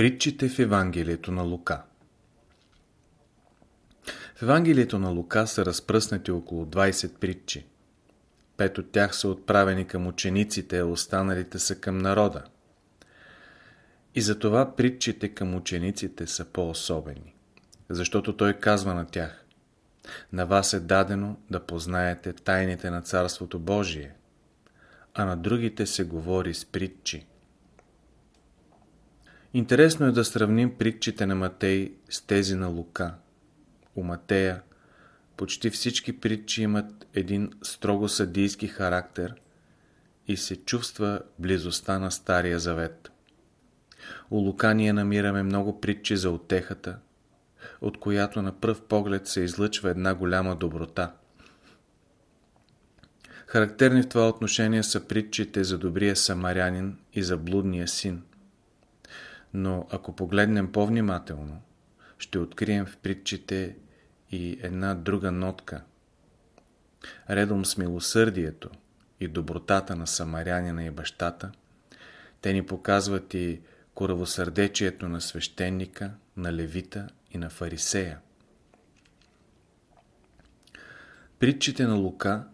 Притчите в Евангелието на Лука В Евангелието на Лука са разпръснати около 20 притчи. Пет от тях са отправени към учениците, а останалите са към народа. И затова притчите към учениците са по-особени. Защото той казва на тях На вас е дадено да познаете тайните на Царството Божие, а на другите се говори с притчи Интересно е да сравним притчите на Матей с тези на Лука. У Матея почти всички притчи имат един строго съдийски характер и се чувства близостта на Стария Завет. У Лука ние намираме много притчи за отехата, от която на пръв поглед се излъчва една голяма доброта. Характерни в това отношение са притчите за добрия самарянин и за блудния син – но ако погледнем по-внимателно, ще открием в притчите и една друга нотка. Редом с милосърдието и добротата на самарянина и бащата, те ни показват и коравосърдечието на свещеника, на левита и на фарисея. Притчите на Лука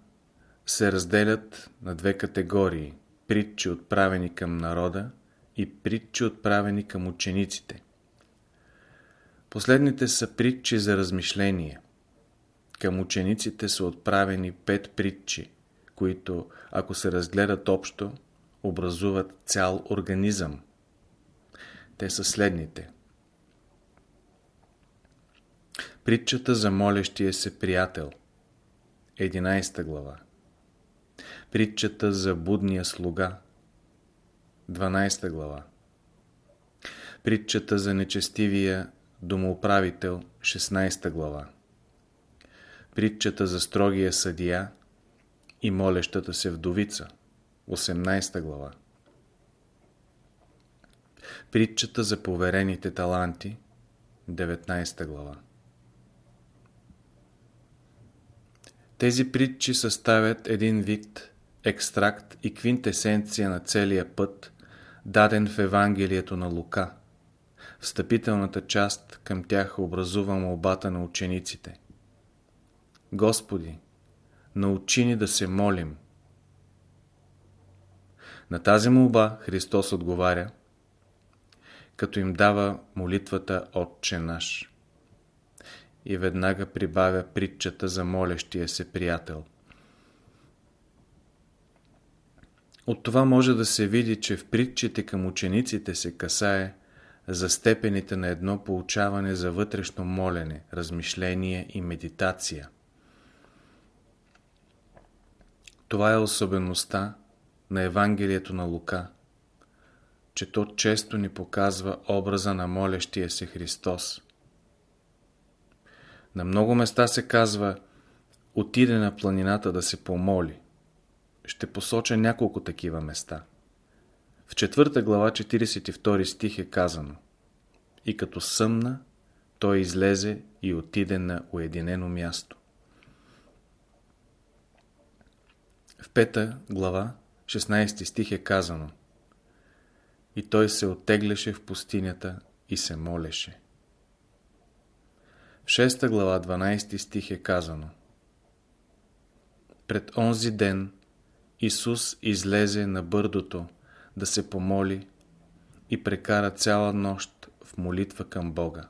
се разделят на две категории – притчи отправени към народа и притчи отправени към учениците. Последните са притчи за размишление. Към учениците са отправени пет притчи, които, ако се разгледат общо, образуват цял организъм. Те са следните. Притчата за молещия се приятел 11 глава Притчата за будния слуга 12 глава. Притчата за нечестивия домоуправител 16 глава. Притчата за строгия съдия и молещата се вдовица 18 глава. Притчата за поверените таланти 19 глава. Тези притчи съставят един вид екстракт и квинтесенция на целия път – даден в Евангелието на Лука. Встъпителната част към тях образува молбата на учениците. Господи, научи ни да се молим. На тази молба Христос отговаря, като им дава молитвата Отче наш. И веднага прибавя притчата за молещия се приятел – От това може да се види, че в притчите към учениците се касае за степените на едно получаване за вътрешно молене, размишление и медитация. Това е особеността на Евангелието на Лука, че то често ни показва образа на молещия се Христос. На много места се казва отиде на планината да се помоли ще посоча няколко такива места. В четвърта глава 42 стих е казано И като съмна, той излезе и отиде на уединено място. В пета глава 16 стих е казано И той се оттегляше в пустинята и се молеше. В 6 глава 12 стих е казано Пред онзи ден Исус излезе на бърдото да се помоли и прекара цяла нощ в молитва към Бога.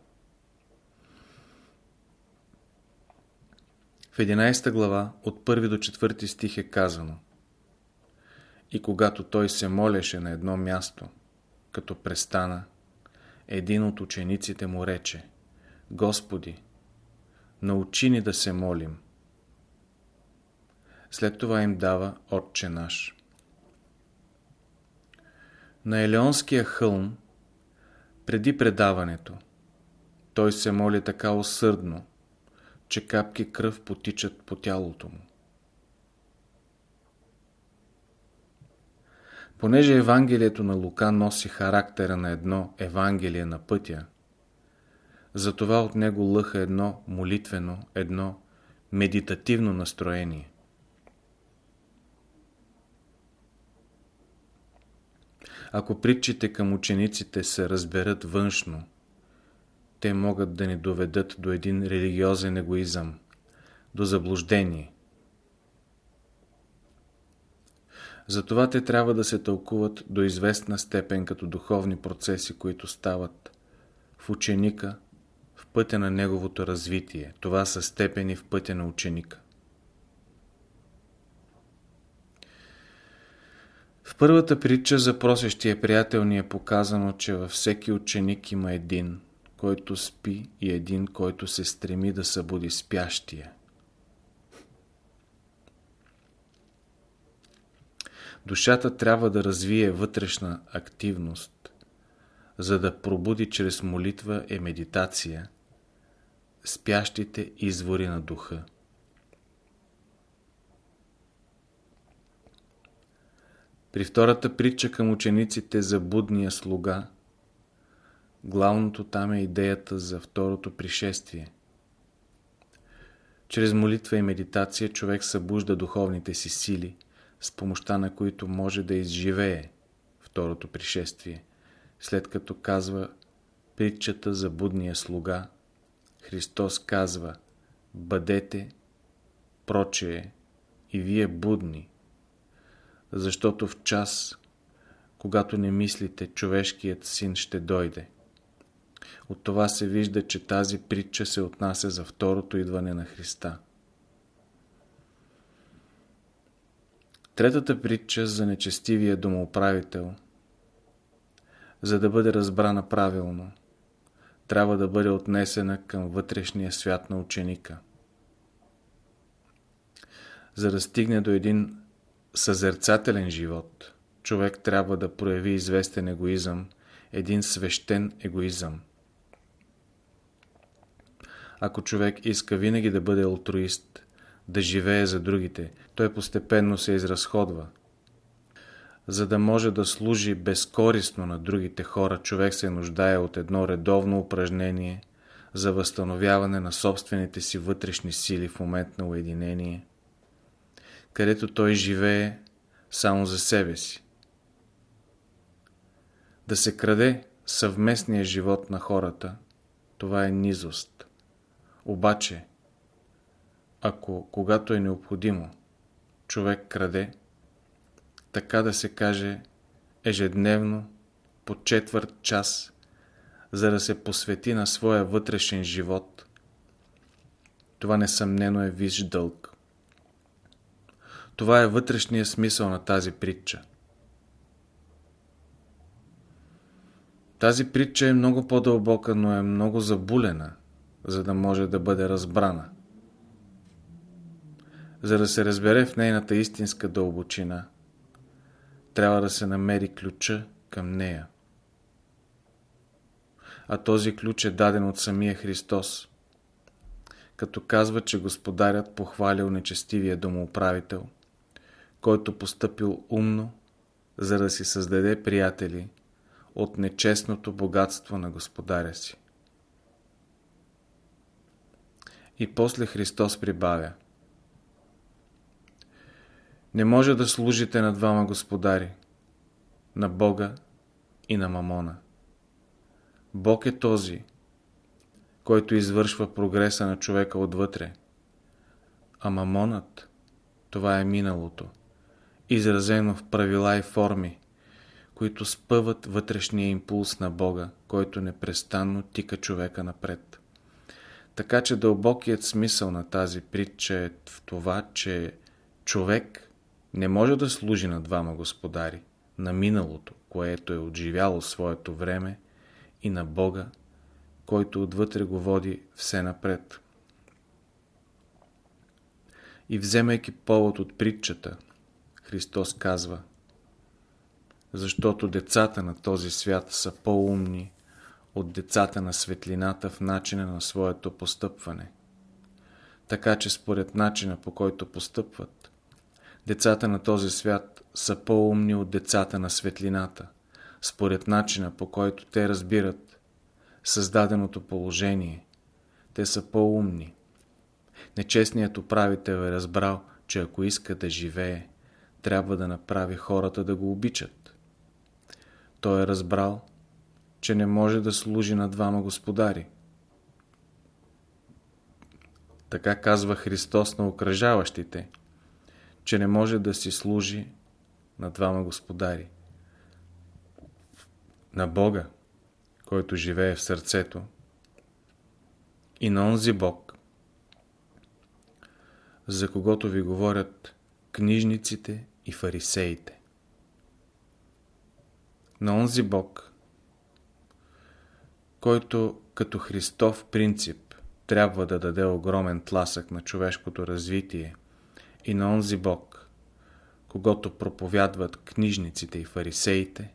В 11 глава от 1 до 4 стих е казано И когато той се молеше на едно място, като престана, един от учениците му рече Господи, научи ни да се молим. След това им дава Отче наш. На Елеонския хълм, преди предаването, той се моли така усърдно, че капки кръв потичат по тялото му. Понеже Евангелието на Лука носи характера на едно Евангелие на пътя, затова от него лъха едно молитвено, едно медитативно настроение. Ако притчите към учениците се разберат външно, те могат да ни доведат до един религиозен егоизъм, до заблуждение. Затова те трябва да се тълкуват до известна степен като духовни процеси, които стават в ученика в пътя на неговото развитие. Това са степени в пътя на ученика. В първата притча за просещия приятел ни е показано, че във всеки ученик има един, който спи и един, който се стреми да събуди спящия. Душата трябва да развие вътрешна активност, за да пробуди чрез молитва и медитация спящите извори на духа. При втората притча към учениците за будния слуга, главното там е идеята за второто пришествие. Чрез молитва и медитация човек събужда духовните си сили, с помощта на които може да изживее второто пришествие. След като казва притчата за будния слуга, Христос казва Бъдете, прочее, и вие будни, защото в час, когато не мислите, човешкият син ще дойде. От това се вижда, че тази притча се отнася за второто идване на Христа. Третата притча за нечестивия домоуправител, за да бъде разбрана правилно, трябва да бъде отнесена към вътрешния свят на ученика. За да стигне до един съзерцателен живот, човек трябва да прояви известен егоизъм, един свещен егоизъм. Ако човек иска винаги да бъде алтруист, да живее за другите, той постепенно се изразходва. За да може да служи безкористно на другите хора, човек се нуждае от едно редовно упражнение за възстановяване на собствените си вътрешни сили в момент на уединение, където той живее само за себе си. Да се краде съвместния живот на хората, това е низост. Обаче, ако когато е необходимо, човек краде, така да се каже, ежедневно, по четвърт час, за да се посвети на своя вътрешен живот, това несъмнено е виж дълг. Това е вътрешния смисъл на тази притча. Тази притча е много по-дълбока, но е много забулена, за да може да бъде разбрана. За да се разбере в нейната истинска дълбочина, трябва да се намери ключа към нея. А този ключ е даден от самия Христос, като казва, че господарят похвалил нечестивия домоуправител, който постъпил умно, за да си създаде приятели от нечестното богатство на господаря си. И после Христос прибавя – не може да служите на двама господари, на Бога и на Мамона. Бог е този, който извършва прогреса на човека отвътре, а Мамонът, това е миналото, изразено в правила и форми, които спъват вътрешния импулс на Бога, който непрестанно тика човека напред. Така че дълбокият смисъл на тази притча е в това, че човек не може да служи на двама господари, на миналото, което е отживяло своето време, и на Бога, който отвътре го води все напред. И вземайки повод от притчата, Христос казва, защото децата на този свят са по-умни от децата на светлината в начина на своето постъпване. Така че според начина по който постъпват, Децата на този свят са по-умни от децата на светлината, според начина по който те разбират създаденото положение. Те са по-умни. Нечестният управител е разбрал, че ако иска да живее, трябва да направи хората да го обичат. той е разбрал, че не може да служи на двама господари. Така казва Христос на окръжаващите, че не може да си служи на двама господари. На Бога, който живее в сърцето, и на онзи Бог, за когото ви говорят книжниците и фарисеите. На онзи Бог, който като Христов принцип трябва да даде огромен тласък на човешкото развитие и на онзи Бог, когато проповядват книжниците и фарисеите,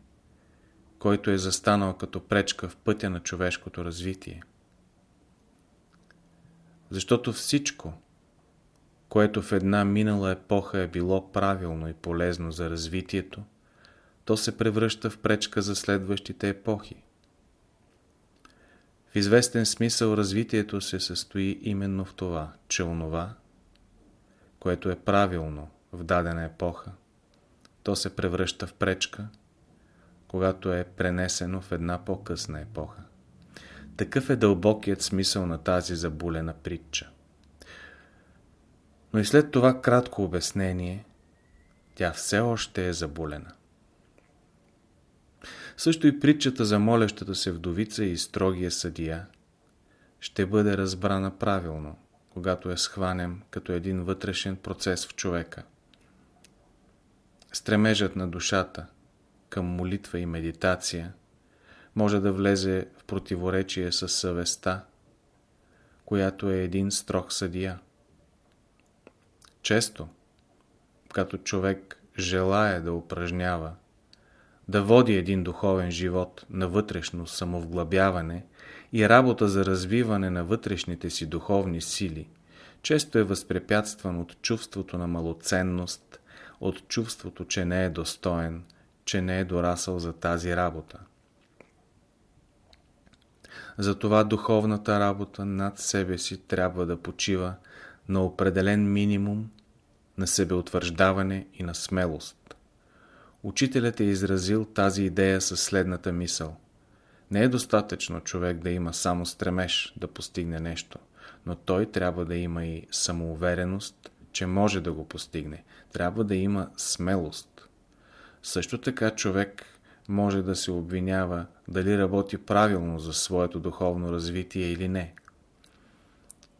който е застанал като пречка в пътя на човешкото развитие. Защото всичко, което в една минала епоха е било правилно и полезно за развитието, то се превръща в пречка за следващите епохи. В известен смисъл развитието се състои именно в това, че онова, което е правилно в дадена епоха, то се превръща в пречка, когато е пренесено в една по-късна епоха. Такъв е дълбокият смисъл на тази забулена притча. Но и след това кратко обяснение, тя все още е забулена. Също и притчата за молещата се вдовица и строгия съдия ще бъде разбрана правилно, когато я схванем като един вътрешен процес в човека. Стремежът на душата към молитва и медитация може да влезе в противоречие с съвестта, която е един строг съдия. Често, като човек желая да упражнява, да води един духовен живот на вътрешно самовглъбяване и работа за развиване на вътрешните си духовни сили, често е възпрепятстван от чувството на малоценност, от чувството, че не е достоен, че не е дорасъл за тази работа. Затова духовната работа над себе си трябва да почива на определен минимум на себеутвърждаване и на смелост. Учителят е изразил тази идея със следната мисъл. Не е достатъчно човек да има само стремеж да постигне нещо, но той трябва да има и самоувереност, че може да го постигне. Трябва да има смелост. Също така човек може да се обвинява дали работи правилно за своето духовно развитие или не.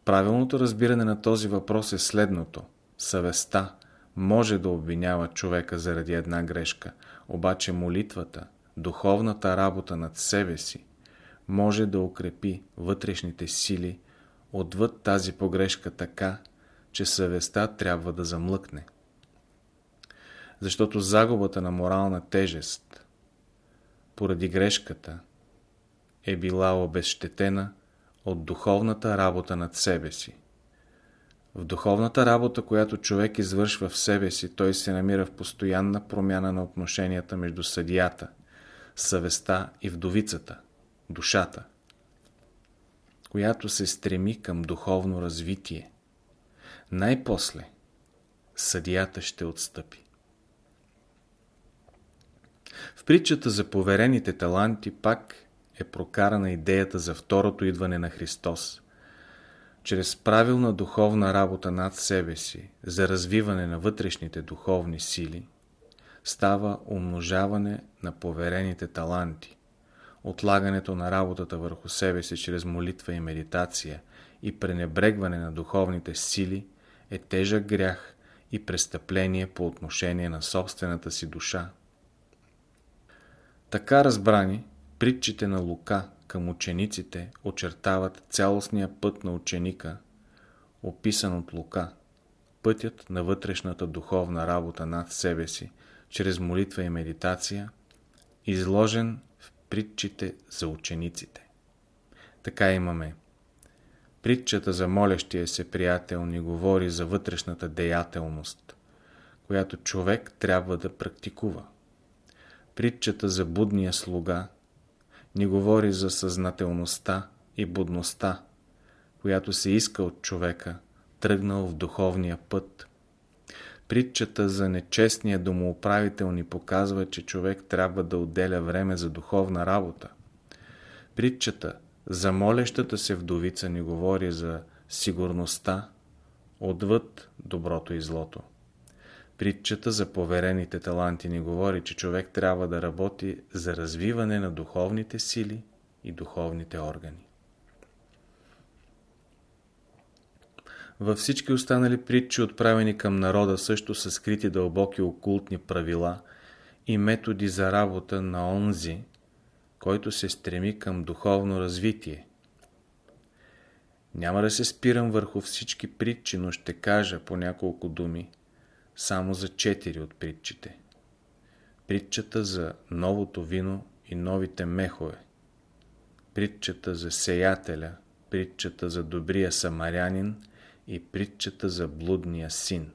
Правилното разбиране на този въпрос е следното. Съвестта може да обвинява човека заради една грешка, обаче молитвата, духовната работа над себе си, може да укрепи вътрешните сили отвъд тази погрешка така, че съвестта трябва да замлъкне. Защото загубата на морална тежест поради грешката е била обезщетена от духовната работа над себе си. В духовната работа, която човек извършва в себе си, той се намира в постоянна промяна на отношенията между съдията, съвестта и вдовицата, душата, която се стреми към духовно развитие. Най-после съдията ще отстъпи. В притчата за поверените таланти пак е прокарана идеята за второто идване на Христос. Чрез правилна духовна работа над себе си, за развиване на вътрешните духовни сили, става умножаване на поверените таланти. Отлагането на работата върху себе си чрез молитва и медитация и пренебрегване на духовните сили е тежък грях и престъпление по отношение на собствената си душа. Така разбрани, притчите на Лука към учениците очертават цялостния път на ученика, описан от Лука, пътят на вътрешната духовна работа над себе си, чрез молитва и медитация, изложен в притчите за учениците. Така имаме. Притчата за молещия се приятел ни говори за вътрешната деятелност, която човек трябва да практикува. Притчата за будния слуга ни говори за съзнателността и будността, която се иска от човека, тръгнал в духовния път. притчата за нечестния домоуправител ни показва, че човек трябва да отделя време за духовна работа. Притчата за молещата се вдовица ни говори за сигурността отвъд доброто и злото. Притчата за поверените таланти ни говори, че човек трябва да работи за развиване на духовните сили и духовните органи. Във всички останали притчи, отправени към народа, също са скрити дълбоки окултни правила и методи за работа на онзи, който се стреми към духовно развитие. Няма да се спирам върху всички притчи, но ще кажа по няколко думи само за четири от притчите. Притчата за новото вино и новите мехове. Притчата за сеятеля, притчата за добрия самарянин и притчата за блудния син.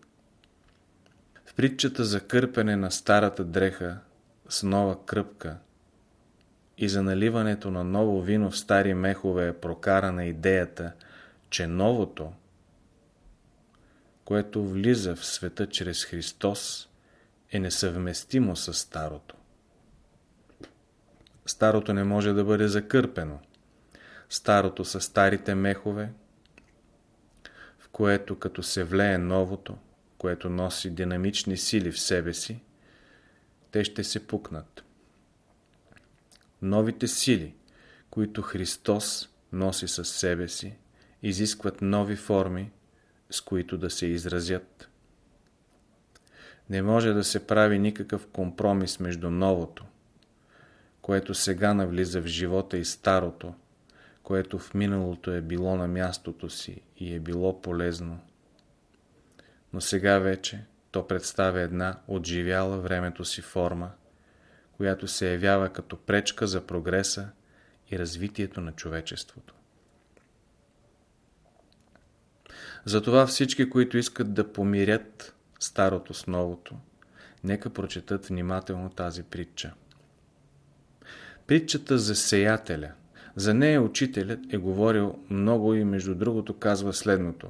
В притчата за кърпене на старата дреха с нова кръпка и за наливането на ново вино в стари мехове е прокарана идеята, че новото, което влиза в света чрез Христос, е несъвместимо с старото. Старото не може да бъде закърпено. Старото са старите мехове, в което като се влее новото, което носи динамични сили в себе си, те ще се пукнат. Новите сили, които Христос носи със себе си, изискват нови форми, с които да се изразят. Не може да се прави никакъв компромис между новото, което сега навлиза в живота и старото, което в миналото е било на мястото си и е било полезно. Но сега вече то представя една отживяла времето си форма, която се явява като пречка за прогреса и развитието на човечеството. Затова всички, които искат да помирят старото с новото, нека прочетат внимателно тази притча. Притчата за сеятеля. За нея учителят е говорил много и между другото казва следното.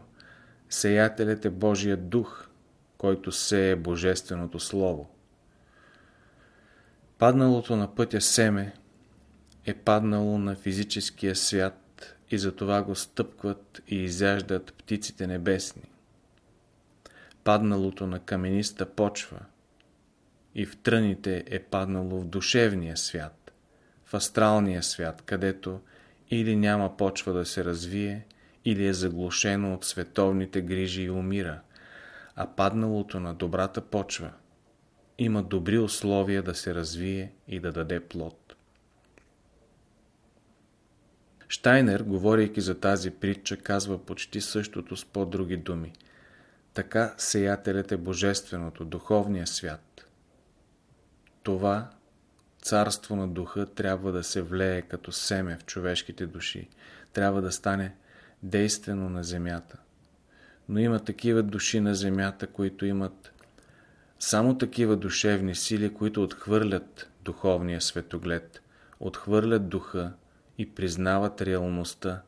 Сеятелят е Божият дух, който сее Божественото Слово. Падналото на пътя семе е паднало на физическия свят и затова го стъпкват и изяждат птиците небесни. Падналото на камениста почва и в тръните е паднало в душевния свят, в астралния свят, където или няма почва да се развие, или е заглушено от световните грижи и умира, а падналото на добрата почва има добри условия да се развие и да даде плод. Штайнер, говорейки за тази притча, казва почти същото с по-други думи. Така сеятелят е божественото, духовния свят. Това царство на духа трябва да се влее като семе в човешките души. Трябва да стане действено на земята. Но има такива души на земята, които имат само такива душевни сили, които отхвърлят духовния светоглед, отхвърлят духа, и признават реалността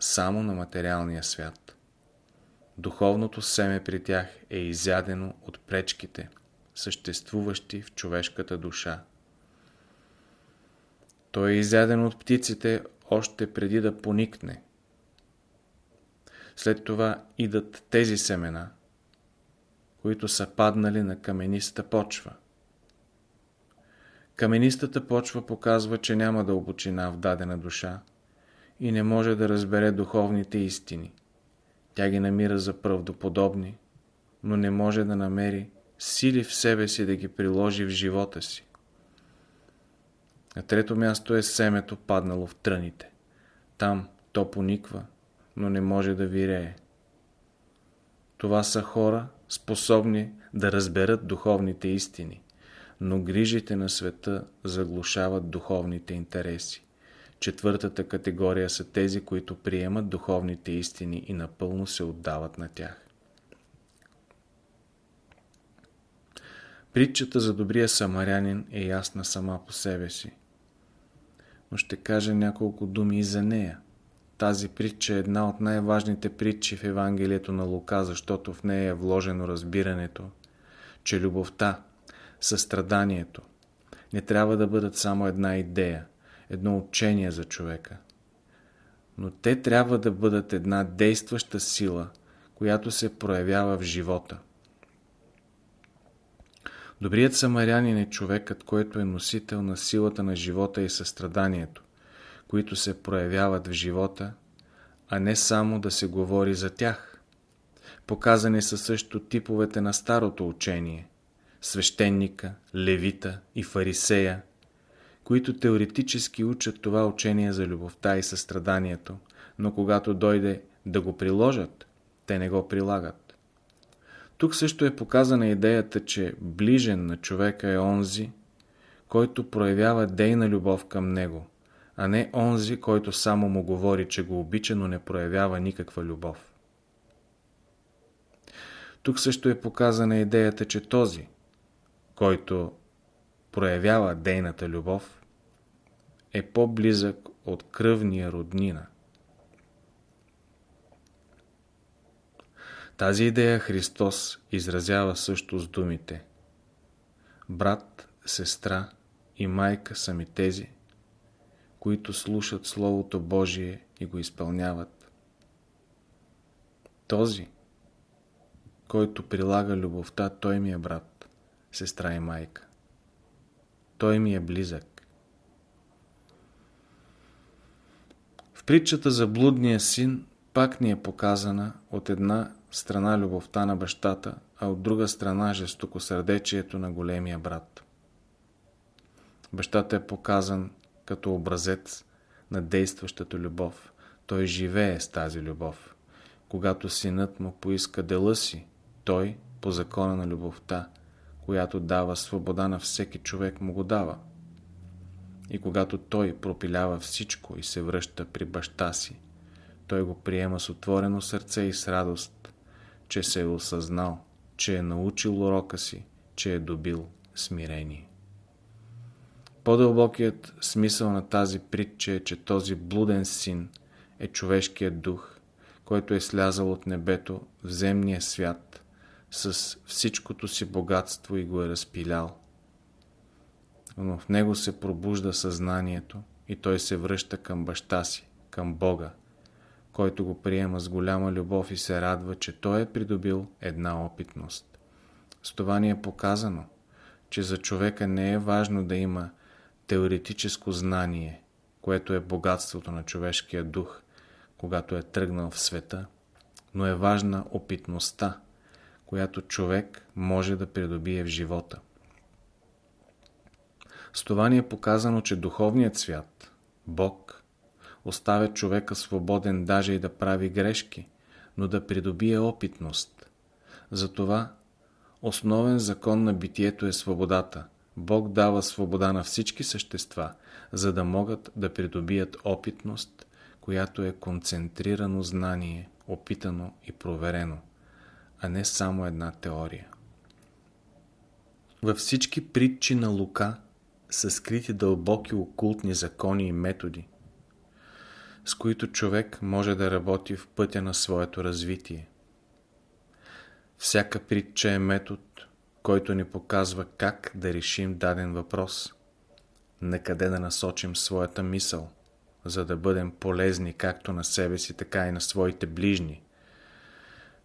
само на материалния свят. Духовното семе при тях е изядено от пречките, съществуващи в човешката душа. То е изядено от птиците още преди да поникне. След това идат тези семена, които са паднали на камениста почва. Каменистата почва показва, че няма дълбочина в дадена душа и не може да разбере духовните истини. Тя ги намира за правдоподобни, но не може да намери сили в себе си да ги приложи в живота си. На трето място е семето паднало в тръните. Там то пониква, но не може да вирее. Това са хора, способни да разберат духовните истини но грижите на света заглушават духовните интереси. Четвъртата категория са тези, които приемат духовните истини и напълно се отдават на тях. Притчата за добрия самарянин е ясна сама по себе си. Но ще кажа няколко думи и за нея. Тази притча е една от най-важните притчи в Евангелието на Лука, защото в нея е вложено разбирането – че любовта, състраданието не трябва да бъдат само една идея, едно учение за човека, но те трябва да бъдат една действаща сила, която се проявява в живота. Добрият самарянин е човекът, който е носител на силата на живота и състраданието, които се проявяват в живота, а не само да се говори за тях. Показани са също типовете на старото учение – свещеника, левита и фарисея, които теоретически учат това учение за любовта и състраданието, но когато дойде да го приложат, те не го прилагат. Тук също е показана идеята, че ближен на човека е онзи, който проявява дейна любов към него, а не онзи, който само му говори, че го обича, но не проявява никаква любов. Тук също е показана идеята, че този, който проявява дейната любов, е по-близък от кръвния роднина. Тази идея Христос изразява също с думите Брат, сестра и майка са ми тези, които слушат Словото Божие и го изпълняват. Този, който прилага любовта, той ми е брат, сестра и майка. Той ми е близък. В притчата за блудния син пак ни е показана от една страна любовта на бащата, а от друга страна жестокосърдечието на големия брат. Бащата е показан като образец на действащата любов. Той живее с тази любов. Когато синът му поиска дела си, той, по закона на любовта, която дава свобода на всеки човек, му го дава. И когато той пропилява всичко и се връща при баща си, той го приема с отворено сърце и с радост, че се е осъзнал, че е научил урока си, че е добил смирение. По-дълбокият смисъл на тази притча е, че този блуден син е човешкият дух, който е слязал от небето в земния свят с всичкото си богатство и го е разпилял. Но в него се пробужда съзнанието и той се връща към баща си, към Бога, който го приема с голяма любов и се радва, че той е придобил една опитност. С това ни е показано, че за човека не е важно да има теоретическо знание, което е богатството на човешкия дух, когато е тръгнал в света, но е важна опитността, която човек може да придобие в живота. С това ни е показано, че духовният свят, Бог, оставя човека свободен даже и да прави грешки, но да придобие опитност. Затова основен закон на битието е свободата, Бог дава свобода на всички същества, за да могат да придобият опитност, която е концентрирано знание, опитано и проверено, а не само една теория. Във всички притчи на Лука са скрити дълбоки окултни закони и методи, с които човек може да работи в пътя на своето развитие. Всяка притча е метод, който ни показва как да решим даден въпрос, на къде да насочим своята мисъл, за да бъдем полезни както на себе си, така и на своите ближни.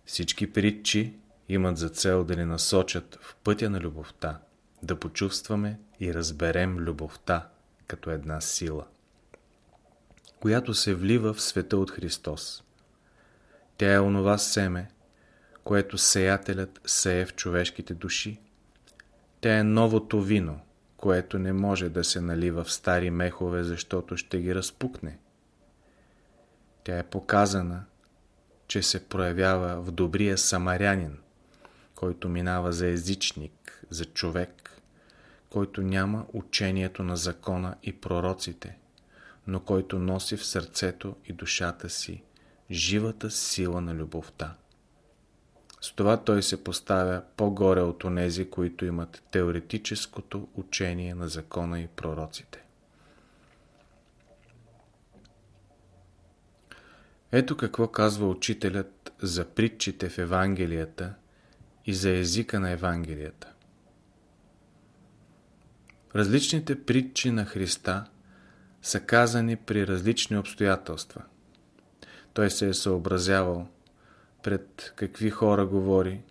Всички притчи имат за цел да ни насочат в пътя на любовта, да почувстваме и разберем любовта като една сила, която се влива в света от Христос. Тя е онова семе, което сеятелят сее в човешките души. Тя е новото вино, което не може да се налива в стари мехове, защото ще ги разпукне. Тя е показана, че се проявява в добрия самарянин, който минава за езичник, за човек, който няма учението на закона и пророците, но който носи в сърцето и душата си живата сила на любовта. С това той се поставя по-горе от онези, които имат теоретическото учение на закона и пророците. Ето какво казва учителят за притчите в Евангелията и за езика на Евангелията. Различните притчи на Христа са казани при различни обстоятелства. Той се е съобразявал пред какви хора говори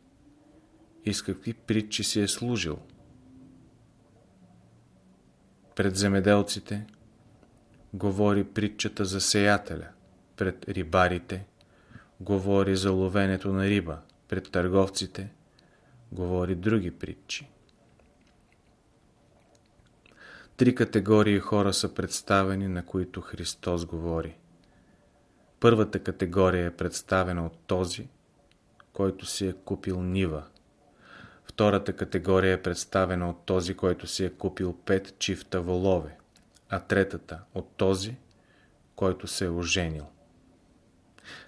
и с какви притчи си е служил. Пред земеделците говори притчата за сеятеля, пред рибарите говори за ловенето на риба, пред търговците говори други притчи. Три категории хора са представени, на които Христос говори. Първата категория е представена от този, който си е купил нива. Втората категория е представена от този, който си е купил пет чифта волове, а третата от този, който се е оженил.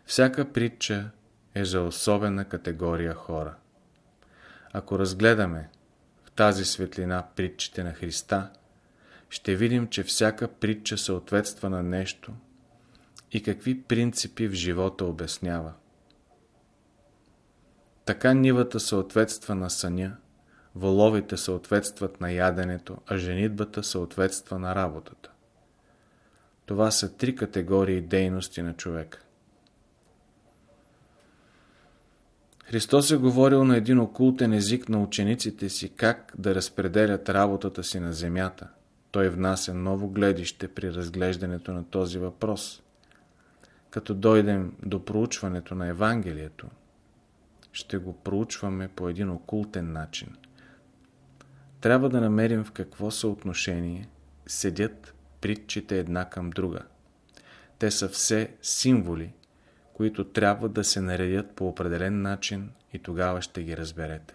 Всяка притча е за особена категория хора. Ако разгледаме в тази светлина притчите на Христа, ще видим, че всяка притча съответства на нещо и какви принципи в живота обяснява. Така нивата съответства на съня, воловите съответстват на яденето, а женитбата съответства на работата. Това са три категории дейности на човека. Христос е говорил на един окултен език на учениците си как да разпределят работата си на земята. Той внася ново гледище при разглеждането на този въпрос. Като дойдем до проучването на Евангелието, ще го проучваме по един окултен начин. Трябва да намерим в какво съотношение седят притчите една към друга. Те са все символи, които трябва да се наредят по определен начин и тогава ще ги разберете.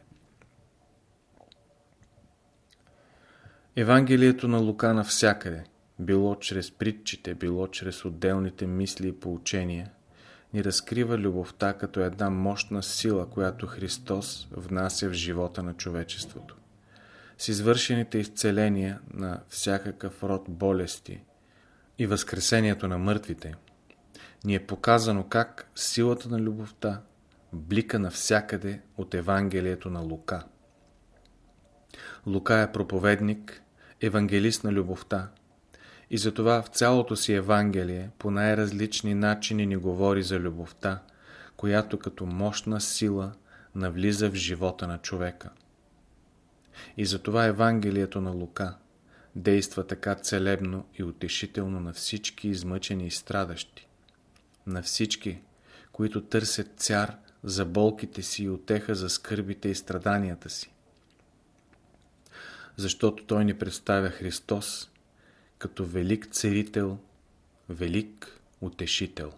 Евангелието на Лука навсякъде, било чрез притчите, било чрез отделните мисли и поучения, ни разкрива любовта като една мощна сила, която Христос внася в живота на човечеството. С извършените изцеления на всякакъв род болести и възкресението на мъртвите, ни е показано как силата на любовта блика навсякъде от Евангелието на Лука. Лука е проповедник, евангелист на любовта и затова в цялото си Евангелие по най-различни начини ни говори за любовта, която като мощна сила навлиза в живота на човека. И затова Евангелието на Лука действа така целебно и утешително на всички измъчени и страдащи, на всички, които търсят цар за болките си и отеха за скърбите и страданията си защото той ни представя Христос като велик царител, велик утешител.